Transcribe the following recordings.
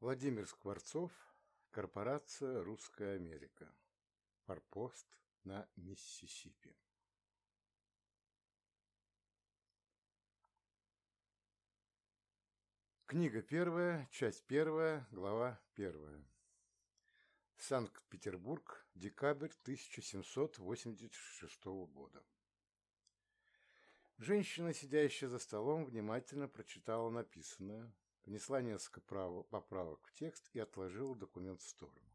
Владимир Скворцов, корпорация «Русская Америка», форпост на Миссисипи. Книга первая, часть первая, глава первая. Санкт-Петербург, декабрь 1786 года. Женщина, сидящая за столом, внимательно прочитала написанное, внесла несколько прав... поправок в текст и отложила документ в сторону.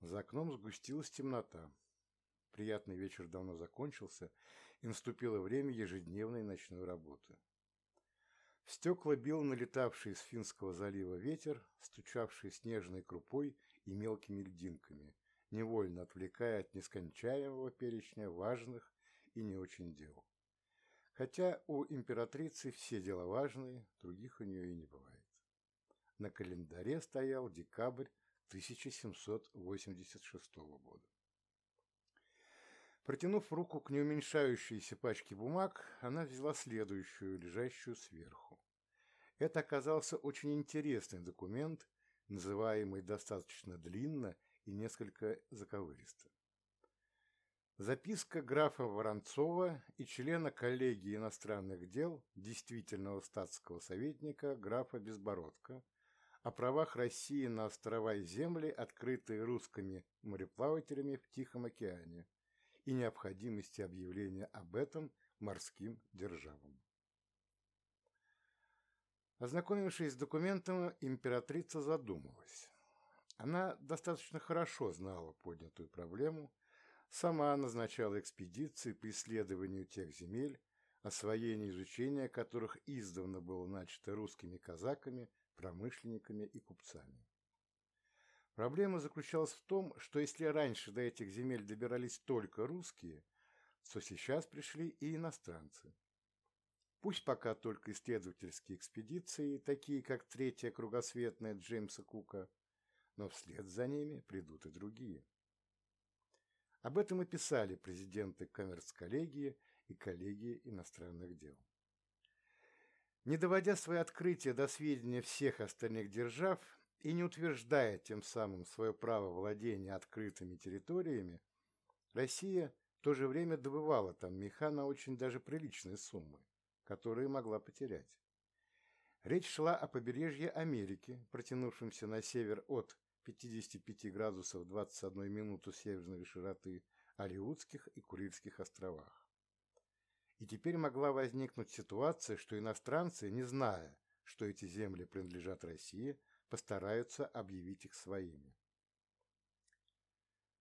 За окном сгустилась темнота. Приятный вечер давно закончился, и наступило время ежедневной ночной работы. В стекла бил налетавший из Финского залива ветер, стучавший снежной крупой и мелкими льдинками, невольно отвлекая от нескончаемого перечня важных и не очень дел. Хотя у императрицы все дела важные, других у нее и не бывает. На календаре стоял декабрь 1786 года. Протянув руку к неуменьшающейся пачке бумаг, она взяла следующую, лежащую сверху. Это оказался очень интересный документ, называемый достаточно длинно и несколько заковыристо. Записка графа Воронцова и члена коллегии иностранных дел, действительного статского советника графа Безбородко, о правах России на острова и земли, открытые русскими мореплавателями в Тихом океане, и необходимости объявления об этом морским державам. Ознакомившись с документом, императрица задумалась. Она достаточно хорошо знала поднятую проблему сама назначала экспедиции по исследованию тех земель, освоение и изучение которых издавна было начато русскими казаками, промышленниками и купцами. Проблема заключалась в том, что если раньше до этих земель добирались только русские, то сейчас пришли и иностранцы. Пусть пока только исследовательские экспедиции, такие как третья кругосветная Джеймса Кука, но вслед за ними придут и другие. Об этом и писали президенты коммерц-коллегии и коллегии иностранных дел. Не доводя свои открытия до сведения всех остальных держав и не утверждая тем самым свое право владения открытыми территориями, Россия в то же время добывала там меха на очень даже приличные суммы, которые могла потерять. Речь шла о побережье Америки, протянувшемся на север от 55 градусов 21 минуту северной широты Алиутских и Курильских островах. И теперь могла возникнуть ситуация, что иностранцы, не зная, что эти земли принадлежат России, постараются объявить их своими.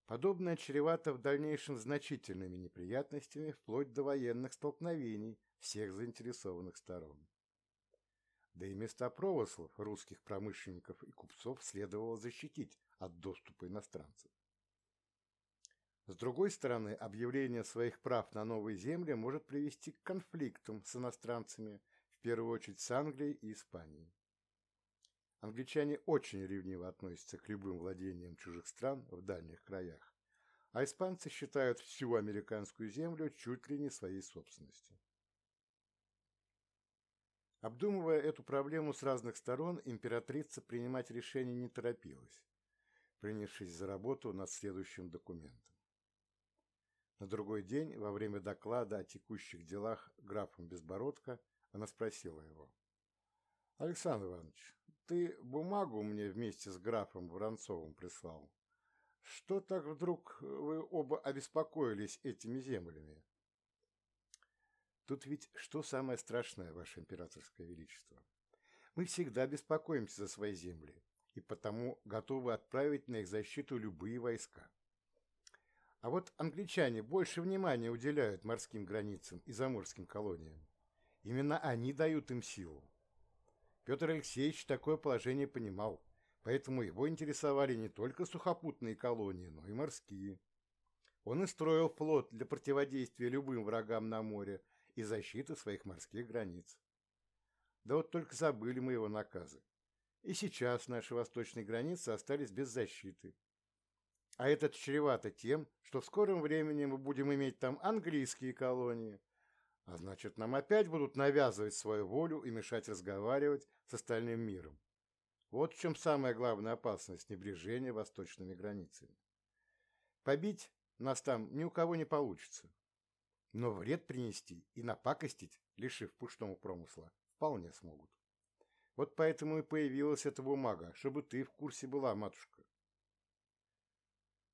Подобное чревато в дальнейшем значительными неприятностями вплоть до военных столкновений всех заинтересованных сторон да и места промыслов русских промышленников и купцов следовало защитить от доступа иностранцев. С другой стороны, объявление своих прав на новые земли может привести к конфликтам с иностранцами, в первую очередь с Англией и Испанией. Англичане очень ревниво относятся к любым владениям чужих стран в дальних краях, а испанцы считают всю американскую землю чуть ли не своей собственностью. Обдумывая эту проблему с разных сторон, императрица принимать решение не торопилась, принявшись за работу над следующим документом. На другой день, во время доклада о текущих делах графом Безбородко, она спросила его. «Александр Иванович, ты бумагу мне вместе с графом Воронцовым прислал. Что так вдруг вы оба обеспокоились этими землями? Тут ведь что самое страшное, Ваше Императорское Величество? Мы всегда беспокоимся за свои земли, и потому готовы отправить на их защиту любые войска. А вот англичане больше внимания уделяют морским границам и заморским колониям. Именно они дают им силу. Петр Алексеевич такое положение понимал, поэтому его интересовали не только сухопутные колонии, но и морские. Он и строил флот для противодействия любым врагам на море, и защиты своих морских границ. Да вот только забыли мы его наказы. И сейчас наши восточные границы остались без защиты. А это чревато тем, что в скором времени мы будем иметь там английские колонии, а значит, нам опять будут навязывать свою волю и мешать разговаривать с остальным миром. Вот в чем самая главная опасность небрежения восточными границами. Побить нас там ни у кого не получится. Но вред принести и напакостить, лишив пушному промысла, вполне смогут. Вот поэтому и появилась эта бумага, чтобы ты в курсе была, матушка.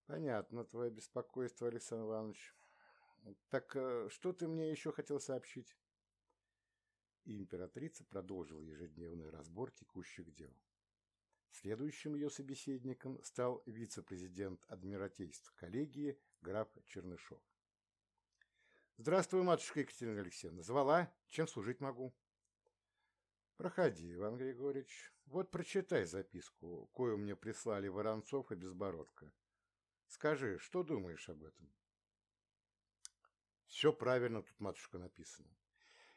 Понятно твое беспокойство, Александр Иванович. Так э, что ты мне еще хотел сообщить? И императрица продолжила ежедневный разбор текущих дел. Следующим ее собеседником стал вице-президент Адмиралтейства коллегии граф Чернышов. «Здравствуй, матушка Екатерина Алексеевна. Звала? Чем служить могу?» «Проходи, Иван Григорьевич. Вот прочитай записку, кою мне прислали Воронцов и Безбородко. Скажи, что думаешь об этом?» «Все правильно тут, матушка, написано.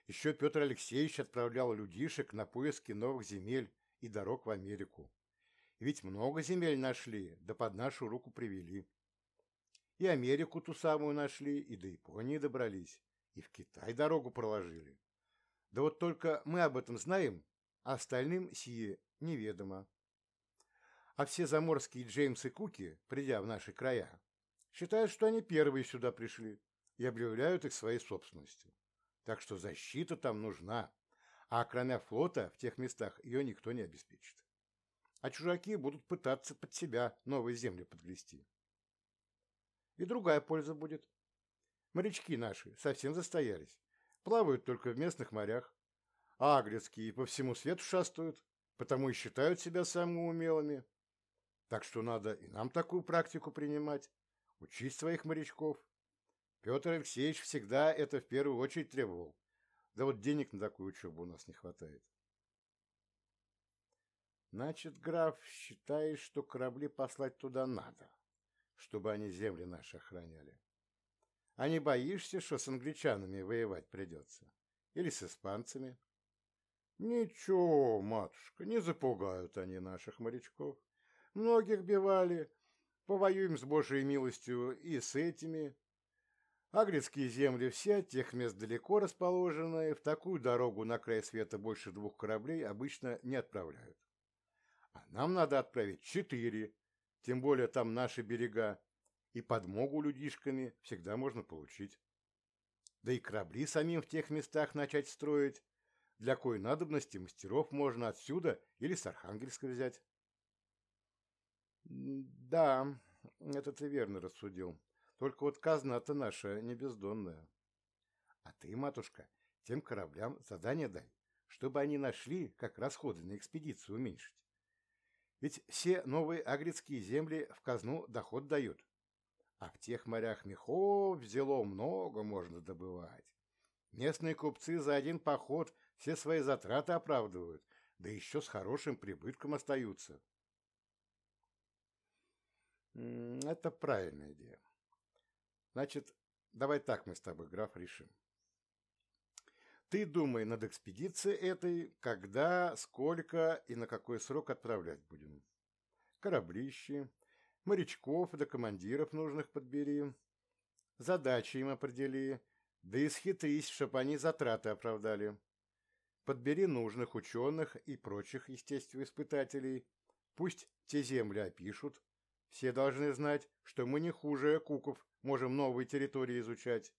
Еще Петр Алексеевич отправлял людишек на поиски новых земель и дорог в Америку. Ведь много земель нашли, да под нашу руку привели. И Америку ту самую нашли, и до Японии добрались, и в Китай дорогу проложили. Да вот только мы об этом знаем, а остальным сие неведомо. А все заморские Джеймсы Куки, придя в наши края, считают, что они первые сюда пришли и объявляют их своей собственностью. Так что защита там нужна, а кроме флота в тех местах ее никто не обеспечит. А чужаки будут пытаться под себя новые земли подгрести. И другая польза будет. Морячки наши совсем застоялись плавают только в местных морях. А агрецкие по всему свету шастают, потому и считают себя самыми умелыми. Так что надо и нам такую практику принимать, учить своих морячков. Петр Алексеевич всегда это в первую очередь требовал. Да вот денег на такую учебу у нас не хватает. Значит, граф, считаешь, что корабли послать туда надо, чтобы они земли наши охраняли? А не боишься, что с англичанами воевать придется? Или с испанцами? Ничего, матушка, не запугают они наших морячков. Многих бивали. Повоюем с Божьей милостью и с этими. Агрецкие земли все от тех мест далеко расположенные, в такую дорогу на край света больше двух кораблей обычно не отправляют. А нам надо отправить четыре, тем более там наши берега, и подмогу людишками всегда можно получить. Да и корабли самим в тех местах начать строить. Для кой надобности мастеров можно отсюда или с Архангельска взять. Да, это ты верно рассудил. Только вот казна-то наша не бездонная. А ты, матушка, тем кораблям задание дай, чтобы они нашли, как расходы на экспедицию уменьшить. Ведь все новые агрецкие земли в казну доход дают. А в тех морях мехов взяло много можно добывать. Местные купцы за один поход все свои затраты оправдывают, да еще с хорошим прибытком остаются. Это правильная идея. Значит, давай так мы с тобой, граф, решим. Ты думай над экспедицией этой, когда, сколько и на какой срок отправлять будем. Кораблищи, морячков да командиров нужных подбери, задачи им определи, да и схитрись, чтоб они затраты оправдали. Подбери нужных ученых и прочих естествоиспытателей, пусть те земли опишут, все должны знать, что мы не хуже куков можем новые территории изучать.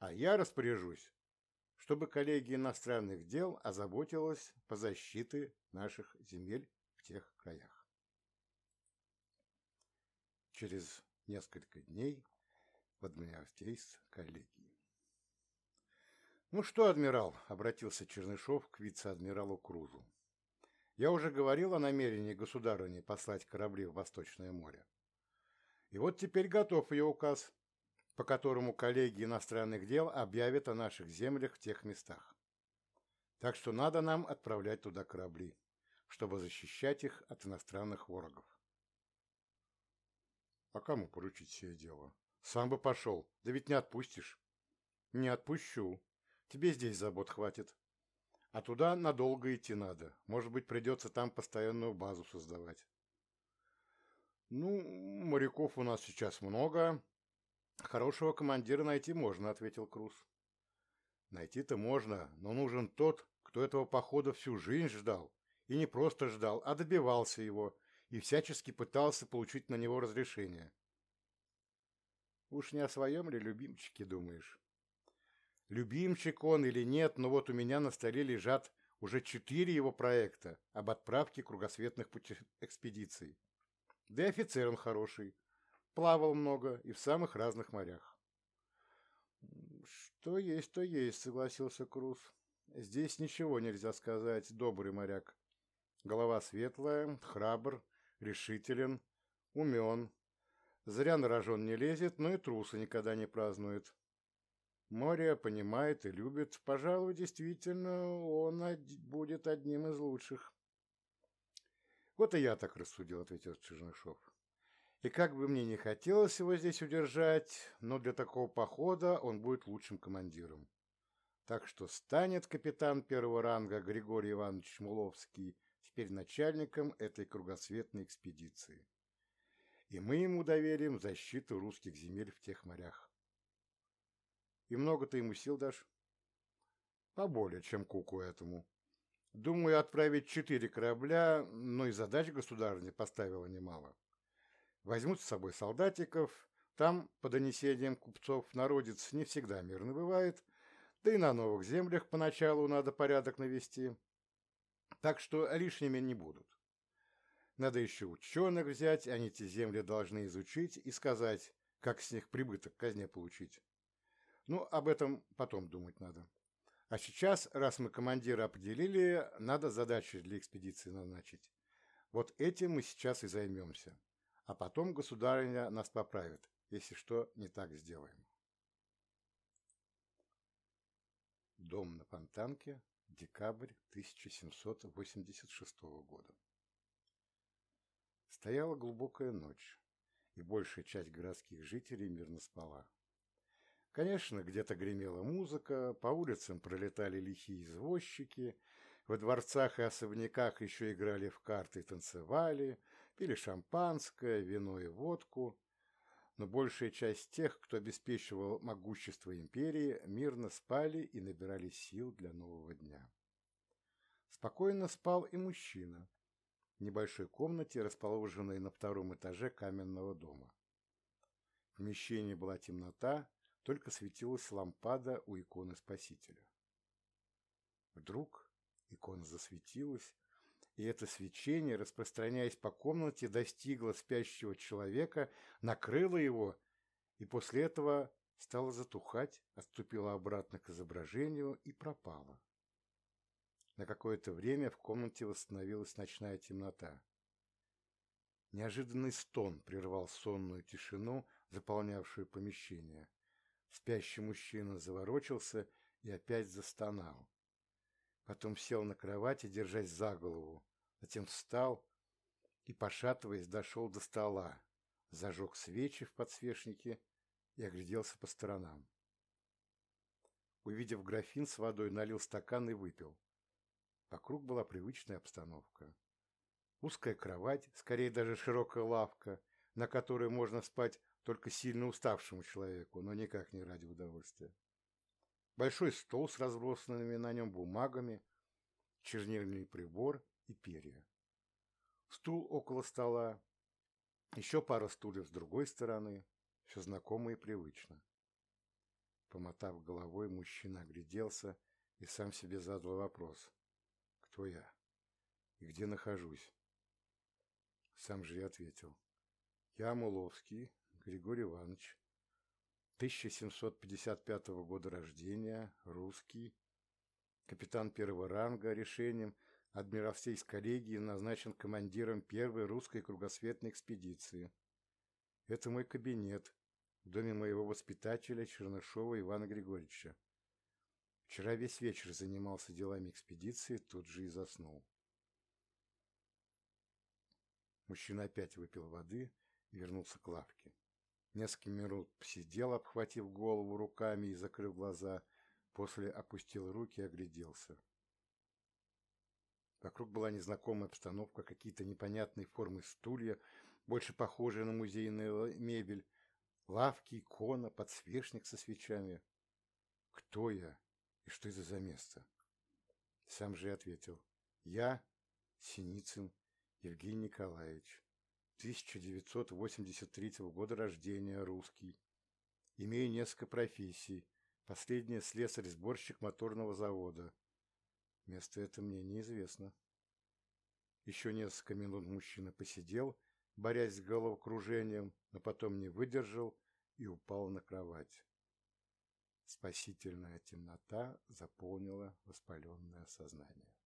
А я распоряжусь, чтобы коллегия иностранных дел озаботилась по защите наших земель в тех краях. Через несколько дней в адмиралтейств коллегии. «Ну что, адмирал?» — обратился Чернышов к вице-адмиралу Крузу. «Я уже говорил о намерении государыни послать корабли в Восточное море. И вот теперь готов ее указ, по которому коллеги иностранных дел объявят о наших землях в тех местах. Так что надо нам отправлять туда корабли, чтобы защищать их от иностранных ворогов. А кому поручить сие дело? Сам бы пошел, да ведь не отпустишь. Не отпущу. Тебе здесь забот хватит. А туда надолго идти надо. Может быть, придется там постоянную базу создавать. Ну, моряков у нас сейчас много. Хорошего командира найти можно, ответил Круз. Найти-то можно, но нужен тот, кто этого похода всю жизнь ждал И не просто ждал, а добивался его, и всячески пытался получить на него разрешение. Уж не о своем ли любимчике думаешь? Любимчик он или нет, но вот у меня на столе лежат уже четыре его проекта об отправке кругосветных пути... экспедиций. Да и офицер он хороший, плавал много и в самых разных морях. «Что есть, то есть», — согласился Круз. «Здесь ничего нельзя сказать, добрый моряк. Голова светлая, храбр, решителен, умен. Зря на рожон не лезет, но и трусы никогда не празднует. Море понимает и любит. Пожалуй, действительно, он будет одним из лучших». «Вот и я так рассудил», — ответил Чернышов. И как бы мне не хотелось его здесь удержать, но для такого похода он будет лучшим командиром. Так что станет капитан первого ранга Григорий Иванович Муловский теперь начальником этой кругосветной экспедиции. И мы ему доверим защиту русских земель в тех морях. И много ты ему сил дашь? Поболее, чем куку этому. Думаю, отправить четыре корабля, но и задач государыня поставила немало возьмут с собой солдатиков, там, по донесениям купцов, народец не всегда мирно бывает, да и на новых землях поначалу надо порядок навести. Так что лишними не будут. Надо еще ученых взять, они эти земли должны изучить и сказать, как с них прибыток казне получить. Ну, об этом потом думать надо. А сейчас, раз мы командира определили, надо задачи для экспедиции назначить. Вот этим мы сейчас и займемся а потом государыня нас поправит, если что не так сделаем. Дом на Фонтанке, декабрь 1786 года. Стояла глубокая ночь, и большая часть городских жителей мирно спала. Конечно, где-то гремела музыка, по улицам пролетали лихие извозчики, во дворцах и особняках еще играли в карты и танцевали, пили шампанское, вино и водку, но большая часть тех, кто обеспечивал могущество империи, мирно спали и набирали сил для нового дня. Спокойно спал и мужчина в небольшой комнате, расположенной на втором этаже каменного дома. В помещении была темнота, только светилась лампада у иконы Спасителя. Вдруг икона засветилась, и это свечение, распространяясь по комнате, достигло спящего человека, накрыло его, и после этого стало затухать, отступило обратно к изображению и пропало. На какое-то время в комнате восстановилась ночная темнота. Неожиданный стон прервал сонную тишину, заполнявшую помещение. Спящий мужчина заворочился и опять застонал. Потом сел на кровати, держась за голову. Затем встал и, пошатываясь, дошел до стола, зажег свечи в подсвечнике и огляделся по сторонам. Увидев графин с водой, налил стакан и выпил. Вокруг была привычная обстановка. Узкая кровать, скорее даже широкая лавка, на которой можно спать только сильно уставшему человеку, но никак не ради удовольствия. Большой стол с разбросанными на нем бумагами, чернильный прибор и перья. Стул около стола, еще пара стульев с другой стороны, все знакомо и привычно. Помотав головой, мужчина огляделся и сам себе задал вопрос. Кто я? И где нахожусь? Сам же и ответил. Я Муловский Григорий Иванович, 1755 года рождения, русский, капитан первого ранга, решением Адмиралтейской коллегии назначен командиром первой русской кругосветной экспедиции. Это мой кабинет в доме моего воспитателя Чернышова Ивана Григорьевича. Вчера весь вечер занимался делами экспедиции, тут же и заснул. Мужчина опять выпил воды и вернулся к лавке. Несколько минут посидел, обхватив голову руками и закрыв глаза, после опустил руки и огляделся. Вокруг была незнакомая обстановка, какие-то непонятные формы стулья, больше похожие на музейную мебель, лавки, икона, подсвечник со свечами. Кто я и что это за место? Сам же ответил. Я Синицын Евгений Николаевич, 1983 года рождения, русский. Имею несколько профессий. Последняя слесарь-сборщик моторного завода. Место это мне неизвестно. Еще несколько минут мужчина посидел, борясь с головокружением, но потом не выдержал и упал на кровать. Спасительная темнота заполнила воспаленное сознание.